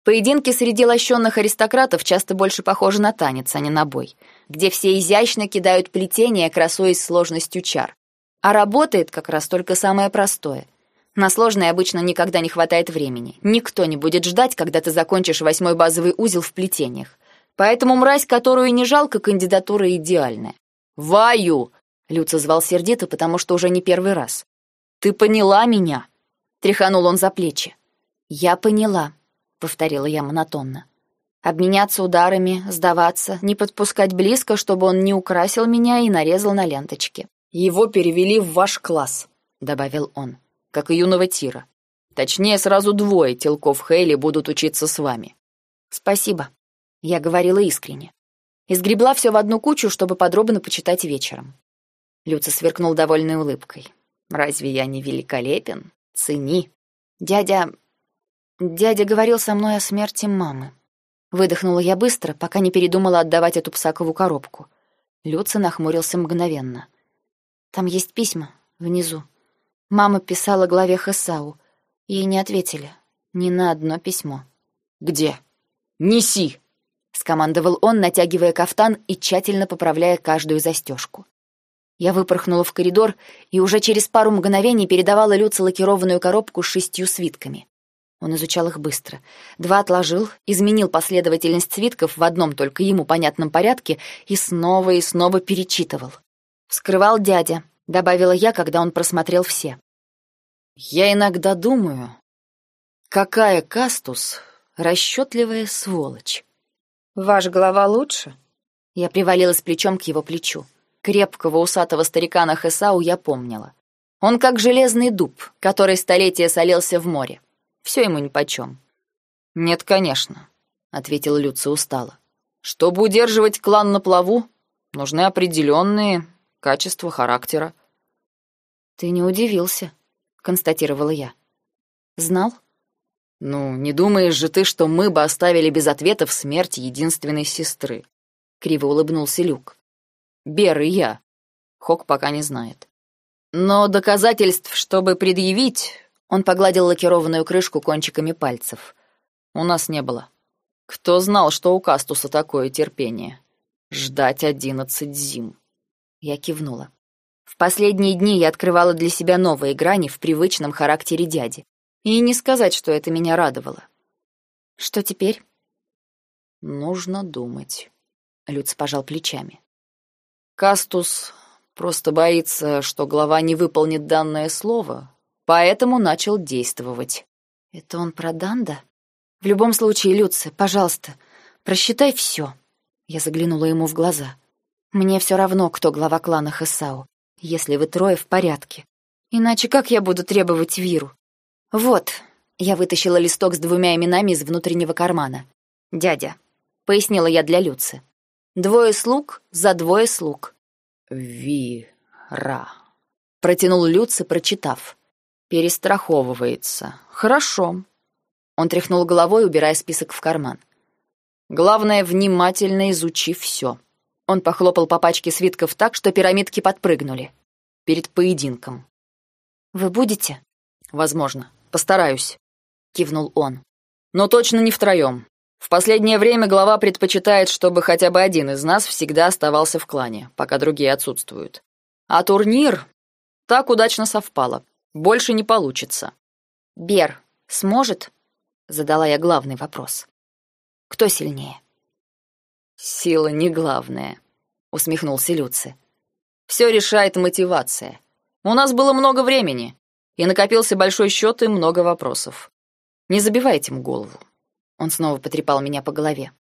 Поединки среди лощенных аристократов часто больше похожи на танец, а не на бой, где все изящно кидают плетение, красуясь сложностью чар. А работает как раз только самое простое. На сложное обычно никогда не хватает времени. Никто не будет ждать, когда ты закончишь восьмой базовый узел в плетениях. Поэтому мразь, которую не жалко, кандидатура идеальная. «Ваю!» — Люца звал сердито, потому что уже не первый раз. «Ты поняла меня?» — тряханул он за плечи. «Я поняла», повторила я монотонно. Обменяться ударами, сдаваться, не подпускать близко, чтобы он не украсил меня и нарезал на ленточке. Его перевели в ваш класс, добавил он, как и юного Тира. Точнее, сразу двое телков Хейли будут учиться с вами. Спасибо. Я говорила искренне. И сгребла все в одну кучу, чтобы подробно почитать вечером. Люца сверкнул довольной улыбкой. «Разве я не великолепен? Цени!» «Дядя, Дядя говорил со мной о смерти мамы. Выдохнула я быстро, пока не передумала отдавать эту псакову коробку. Люца нахмурился мгновенно. Там есть письма внизу. Мама писала главе Хасау. Ей не ответили ни на одно письмо. Где? Неси, скомандовал он, натягивая кафтан и тщательно поправляя каждую застежку. Я выпорхнула в коридор и уже через пару мгновений передавала Люце лакированную коробку с шестью свитками. Он изучал их быстро. Два отложил, изменил последовательность свитков в одном только ему понятном порядке и снова и снова перечитывал. «Вскрывал дядя», — добавила я, когда он просмотрел все. «Я иногда думаю, какая Кастус расчетливая сволочь». «Ваш голова лучше?» Я привалилась плечом к его плечу. Крепкого усатого старика на Хесау я помнила. Он как железный дуб, который столетия солился в море. Все ему нипочем. «Нет, конечно», — ответил Люци устало. «Чтобы удерживать клан на плаву, нужны определенные качества характера». «Ты не удивился?» констатировала я. Знал? Ну, не думаешь же ты, что мы бы оставили без ответов смерть единственной сестры? Криво улыбнулся Люк. Бер и я. Хок пока не знает. Но доказательств, чтобы предъявить, он погладил лакированную крышку кончиками пальцев. У нас не было. Кто знал, что у Кастуса такое терпение? Ждать одиннадцать зим. Я кивнула. В последние дни я открывала для себя новые грани в привычном характере дяди. И не сказать, что это меня радовало. Что теперь? Нужно думать. Люц пожал плечами. Кастус просто боится, что глава не выполнит данное слово, поэтому начал действовать. Это он про Данда? В любом случае, Люци, пожалуйста, просчитай все. Я заглянула ему в глаза. Мне все равно, кто глава клана Хасау, если вы трое в порядке. Иначе как я буду требовать Виру? Вот, я вытащила листок с двумя именами из внутреннего кармана. Дядя, пояснила я для Люцы. Двое слуг за двое слуг. Вира. Протянул Люци, прочитав. Перестраховывается. Хорошо. Он тряхнул головой, убирая список в карман. Главное, внимательно изучи все. Он похлопал по пачке свитков так, что пирамидки подпрыгнули. Перед поединком. «Вы будете?» «Возможно. Постараюсь», — кивнул он. «Но точно не втроем. В последнее время глава предпочитает, чтобы хотя бы один из нас всегда оставался в клане, пока другие отсутствуют. А турнир так удачно совпало. Больше не получится. Бер сможет? Задала я главный вопрос. Кто сильнее? Сила не главная, усмехнулся Люци. Все решает мотивация. У нас было много времени, и накопился большой счет и много вопросов. Не забивайте им голову. Он снова потрепал меня по голове.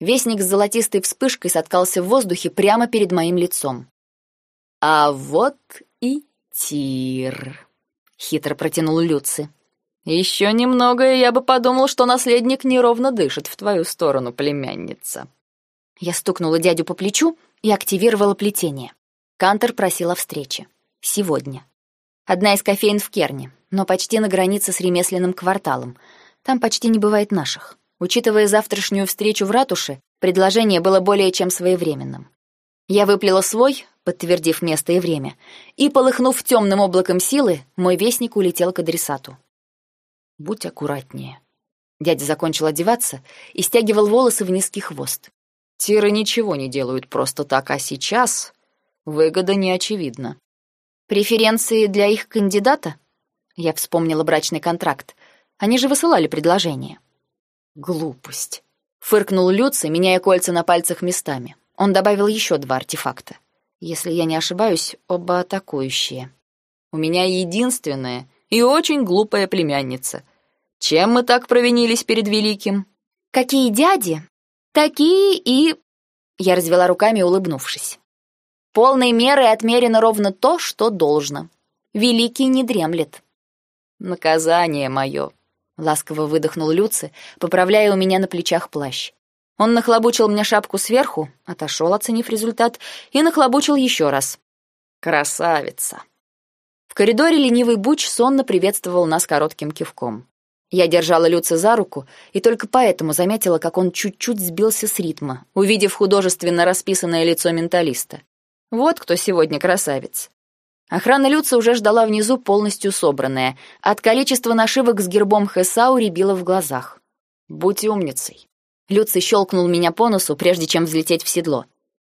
Вестник с золотистой вспышкой соткался в воздухе прямо перед моим лицом. А вот и Тир, хитро протянул Люци. Еще немного, и я бы подумал, что наследник неровно дышит в твою сторону, племянница. Я стукнула дядю по плечу и активировала плетение. Кантер просил о встрече. Сегодня. Одна из кофеин в Керне, но почти на границе с ремесленным кварталом. Там почти не бывает наших. Учитывая завтрашнюю встречу в ратуше, предложение было более чем своевременным. Я выплела свой, подтвердив место и время, и, полыхнув темным облаком силы, мой вестник улетел к адресату. «Будь аккуратнее». Дядя закончил одеваться и стягивал волосы в низкий хвост. «Тиры ничего не делают просто так, а сейчас выгода не очевидна». «Преференции для их кандидата?» Я вспомнила брачный контракт. Они же высылали предложение. «Глупость», — фыркнул Люци, меняя кольца на пальцах местами. Он добавил еще два артефакта. Если я не ошибаюсь, оба атакующие. У меня единственная и очень глупая племянница. Чем мы так провинились перед Великим? Какие дяди, такие и... Я развела руками, улыбнувшись. Полной мерой отмерено ровно то, что должно. Великий не дремлет. Наказание мое, ласково выдохнул Люци, поправляя у меня на плечах плащ. Он нахлобучил мне шапку сверху, отошел, оценив результат, и нахлобучил еще раз. Красавица. В коридоре ленивый Буч сонно приветствовал нас коротким кивком. Я держала Люца за руку и только поэтому заметила, как он чуть-чуть сбился с ритма, увидев художественно расписанное лицо менталиста. Вот кто сегодня красавец. Охрана Люца уже ждала внизу полностью собранная. От количества нашивок с гербом Хесау рябило в глазах. Будь умницей. Люций щелкнул меня по носу, прежде чем взлететь в седло.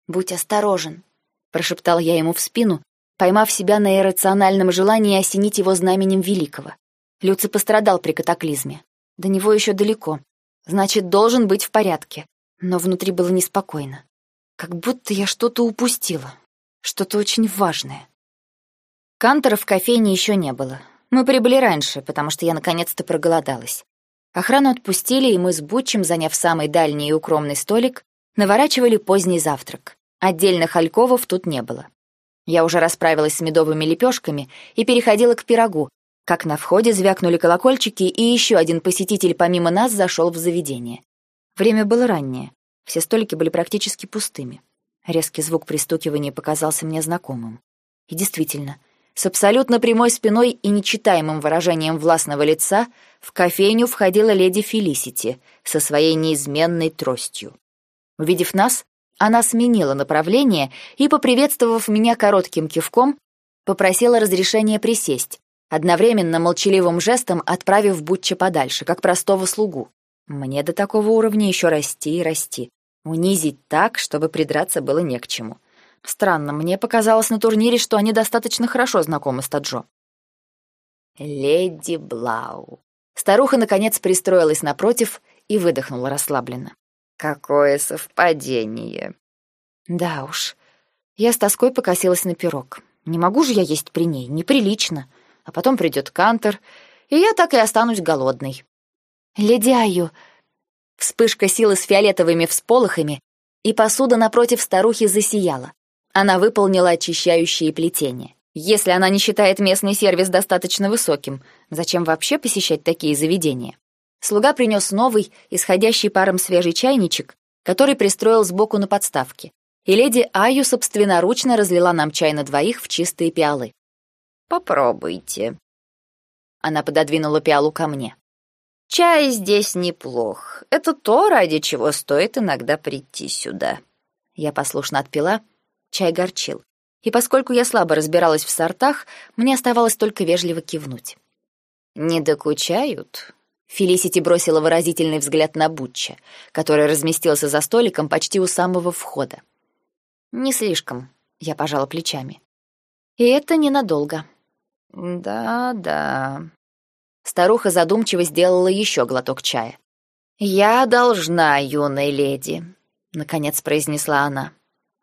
«Будь осторожен», — прошептал я ему в спину, поймав себя на иррациональном желании осенить его знаменем великого. Люций пострадал при катаклизме. До него еще далеко. Значит, должен быть в порядке. Но внутри было неспокойно. Как будто я что-то упустила. Что-то очень важное. Кантора в кофейне еще не было. Мы прибыли раньше, потому что я наконец-то проголодалась. Охрану отпустили, и мы с Бутчем, заняв самый дальний и укромный столик, наворачивали поздний завтрак. Отдельных альковов тут не было. Я уже расправилась с медовыми лепешками и переходила к пирогу, как на входе звякнули колокольчики, и еще один посетитель помимо нас зашел в заведение. Время было раннее, все столики были практически пустыми. Резкий звук пристукивания показался мне знакомым. И действительно, С абсолютно прямой спиной и нечитаемым выражением властного лица в кофейню входила леди Фелисити со своей неизменной тростью. Увидев нас, она сменила направление и, поприветствовав меня коротким кивком, попросила разрешения присесть, одновременно молчаливым жестом отправив Бутча подальше, как простого слугу. Мне до такого уровня еще расти и расти. Унизить так, чтобы придраться было не к чему. Странно, мне показалось на турнире, что они достаточно хорошо знакомы с Таджо. «Леди Блау». Старуха, наконец, пристроилась напротив и выдохнула расслабленно. «Какое совпадение!» «Да уж». Я с тоской покосилась на пирог. Не могу же я есть при ней, неприлично. А потом придет Кантер, и я так и останусь голодной. «Леди Аю...» Вспышка силы с фиолетовыми всполохами, и посуда напротив старухи засияла. Она выполнила очищающие плетения. Если она не считает местный сервис достаточно высоким, зачем вообще посещать такие заведения? Слуга принес новый, исходящий паром свежий чайничек, который пристроил сбоку на подставке, и леди Аю собственноручно разлила нам чай на двоих в чистые пиалы. «Попробуйте». Она пододвинула пиалу ко мне. «Чай здесь неплох. Это то, ради чего стоит иногда прийти сюда». Я послушно отпила, Чай горчил. И поскольку я слабо разбиралась в сортах, мне оставалось только вежливо кивнуть. «Не докучают?» Фелисити бросила выразительный взгляд на Бутча, который разместился за столиком почти у самого входа. «Не слишком», — я пожала плечами. «И это ненадолго». «Да-да». Старуха задумчиво сделала еще глоток чая. «Я должна, юной леди», — наконец произнесла она.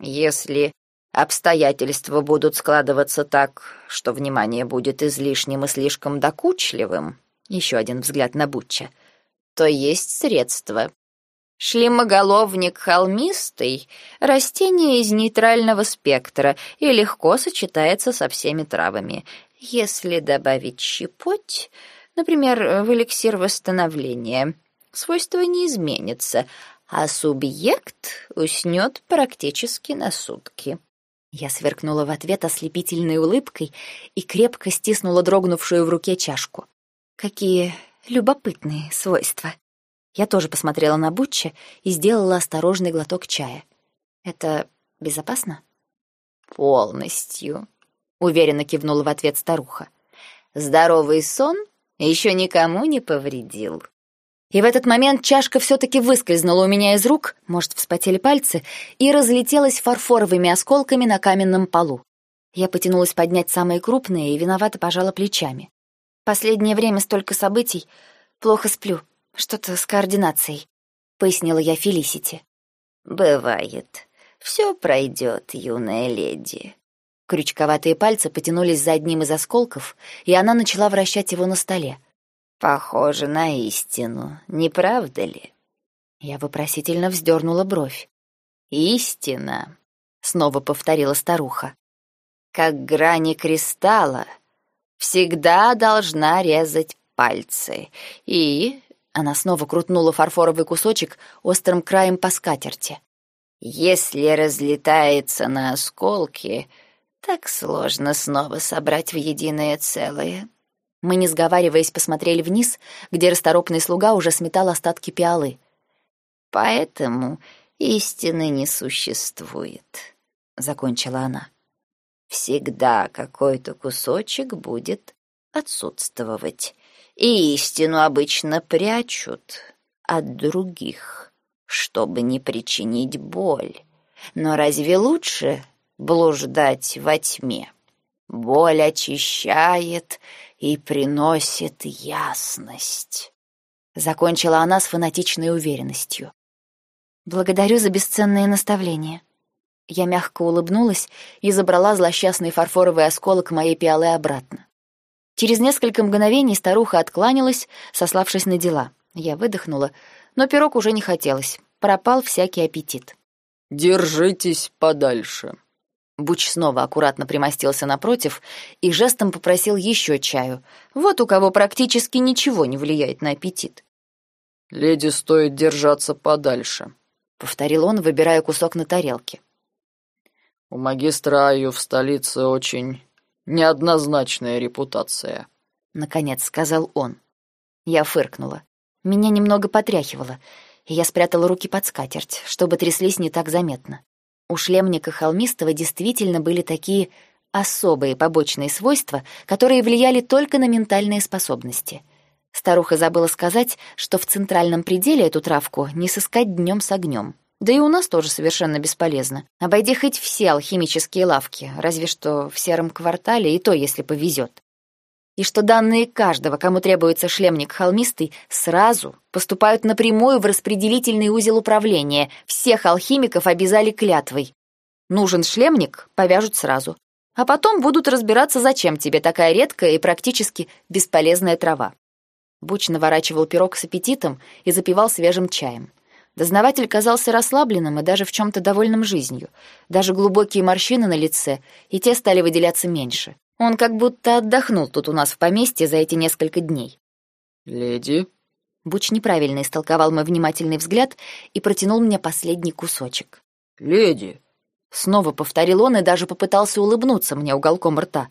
«Если обстоятельства будут складываться так, что внимание будет излишним и слишком докучливым, еще один взгляд на Бутча, то есть средства. Шлемоголовник холмистый — растение из нейтрального спектра и легко сочетается со всеми травами. Если добавить щепоть, например, в эликсир восстановления, свойство не изменится, а субъект уснет практически на сутки. Я сверкнула в ответ ослепительной улыбкой и крепко стиснула дрогнувшую в руке чашку. Какие любопытные свойства. Я тоже посмотрела на Бутча и сделала осторожный глоток чая. Это безопасно? Полностью, уверенно кивнула в ответ старуха. Здоровый сон еще никому не повредил. И в этот момент чашка все-таки выскользнула у меня из рук, может, вспотели пальцы, и разлетелась фарфоровыми осколками на каменном полу. Я потянулась поднять самые крупные и виновато пожала плечами. Последнее время столько событий, плохо сплю, что-то с координацией, пояснила я Фелисити. Бывает. Все пройдет, юная леди. Крючковатые пальцы потянулись за одним из осколков, и она начала вращать его на столе. Похоже на истину, не правда ли? Я вопросительно вздернула бровь. Истина, снова повторила старуха. Как грани кристалла, всегда должна резать пальцы. И она снова крутнула фарфоровый кусочек острым краем по скатерти. Если разлетается на осколки, так сложно снова собрать в единое целое. Мы, не сговариваясь, посмотрели вниз, где расторопный слуга уже сметал остатки пиалы. «Поэтому истины не существует», — закончила она. «Всегда какой-то кусочек будет отсутствовать, и истину обычно прячут от других, чтобы не причинить боль. Но разве лучше блуждать во тьме?» Боль очищает и приносит ясность. Закончила она с фанатичной уверенностью. Благодарю за бесценные наставления. Я мягко улыбнулась и забрала злосчастный фарфоровый осколок моей пиалы обратно. Через несколько мгновений старуха откланялась, сославшись на дела. Я выдохнула, но пирог уже не хотелось. Пропал всякий аппетит. «Держитесь подальше», Буч снова аккуратно примостился напротив и жестом попросил еще чаю. Вот у кого практически ничего не влияет на аппетит. «Леди стоит держаться подальше», — повторил он, выбирая кусок на тарелке. «У магистра Аю в столице очень неоднозначная репутация», — наконец сказал он. Я фыркнула. Меня немного потряхивало, и я спрятала руки под скатерть, чтобы тряслись не так заметно. У шлемника холмистого действительно были такие особые побочные свойства, которые влияли только на ментальные способности. Старуха забыла сказать, что в центральном пределе эту травку не сыскать днем с огнем. Да и у нас тоже совершенно бесполезно. Обойди хоть все алхимические лавки, разве что в сером квартале, и то, если повезет. И что данные каждого, кому требуется шлемник холмистый, сразу поступают напрямую в распределительный узел управления. Всех алхимиков обязали клятвой. Нужен шлемник — повяжут сразу. А потом будут разбираться, зачем тебе такая редкая и практически бесполезная трава. Буч наворачивал пирог с аппетитом и запивал свежим чаем. Дознаватель казался расслабленным и даже в чем-то довольным жизнью. Даже глубокие морщины на лице, и те стали выделяться меньше. Он как будто отдохнул тут у нас в поместье за эти несколько дней. «Леди?» Буч неправильно истолковал мой внимательный взгляд и протянул мне последний кусочек. «Леди!» Снова повторил он и даже попытался улыбнуться мне уголком рта.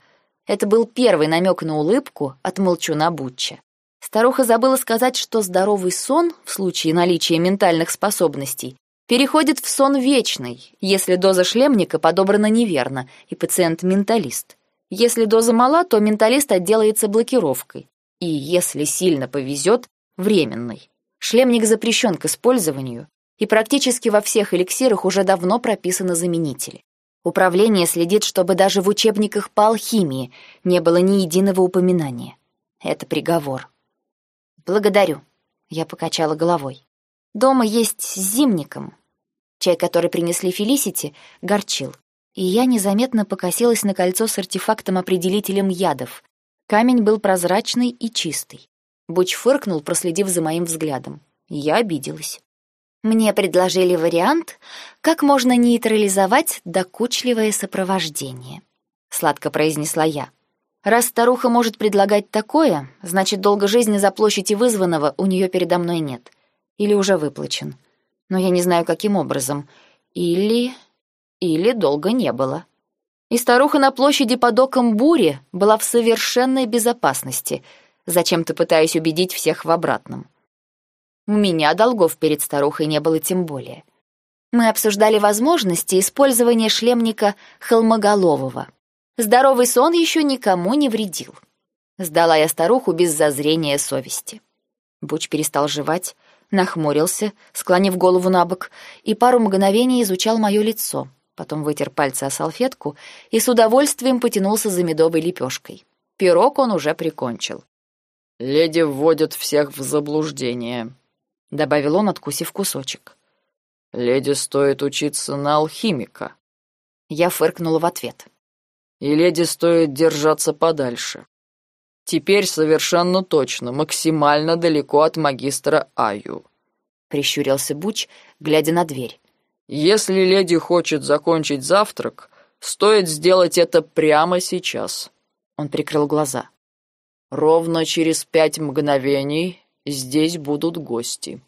Это был первый намек на улыбку от молчуна Бутча. Старуха забыла сказать, что здоровый сон, в случае наличия ментальных способностей, переходит в сон вечный, если доза шлемника подобрана неверно, и пациент менталист. Если доза мала, то менталист отделается блокировкой. И если сильно повезет, временной. Шлемник запрещен к использованию, и практически во всех эликсирах уже давно прописаны заменители. Управление следит, чтобы даже в учебниках по алхимии не было ни единого упоминания. Это приговор. «Благодарю», — я покачала головой. «Дома есть с зимником». Чай, который принесли Фелисити, горчил, и я незаметно покосилась на кольцо с артефактом-определителем ядов. Камень был прозрачный и чистый. Буч фыркнул, проследив за моим взглядом. Я обиделась. Мне предложили вариант, как можно нейтрализовать докучливое сопровождение. Сладко произнесла я. Раз старуха может предлагать такое, значит, долго жизни за площади вызванного у нее передо мной нет. Или уже выплачен. Но я не знаю, каким образом. Или... Или долго не было. И старуха на площади под оком бури была в совершенной безопасности. Зачем-то пытаюсь убедить всех в обратном. У меня долгов перед старухой не было тем более. Мы обсуждали возможности использования шлемника холмоголового. Здоровый сон еще никому не вредил. Сдала я старуху без зазрения совести. Буч перестал жевать, нахмурился, склонив голову на бок, и пару мгновений изучал мое лицо, потом вытер пальцы о салфетку и с удовольствием потянулся за медовой лепешкой. Пирог он уже прикончил. «Леди вводят всех в заблуждение», — добавил он, откусив кусочек. «Леди стоит учиться на алхимика». Я фыркнула в ответ. «И леди стоит держаться подальше. Теперь совершенно точно, максимально далеко от магистра Аю», — прищурился Буч, глядя на дверь. «Если леди хочет закончить завтрак, стоит сделать это прямо сейчас». Он прикрыл глаза. «Ровно через пять мгновений Здесь будут гости.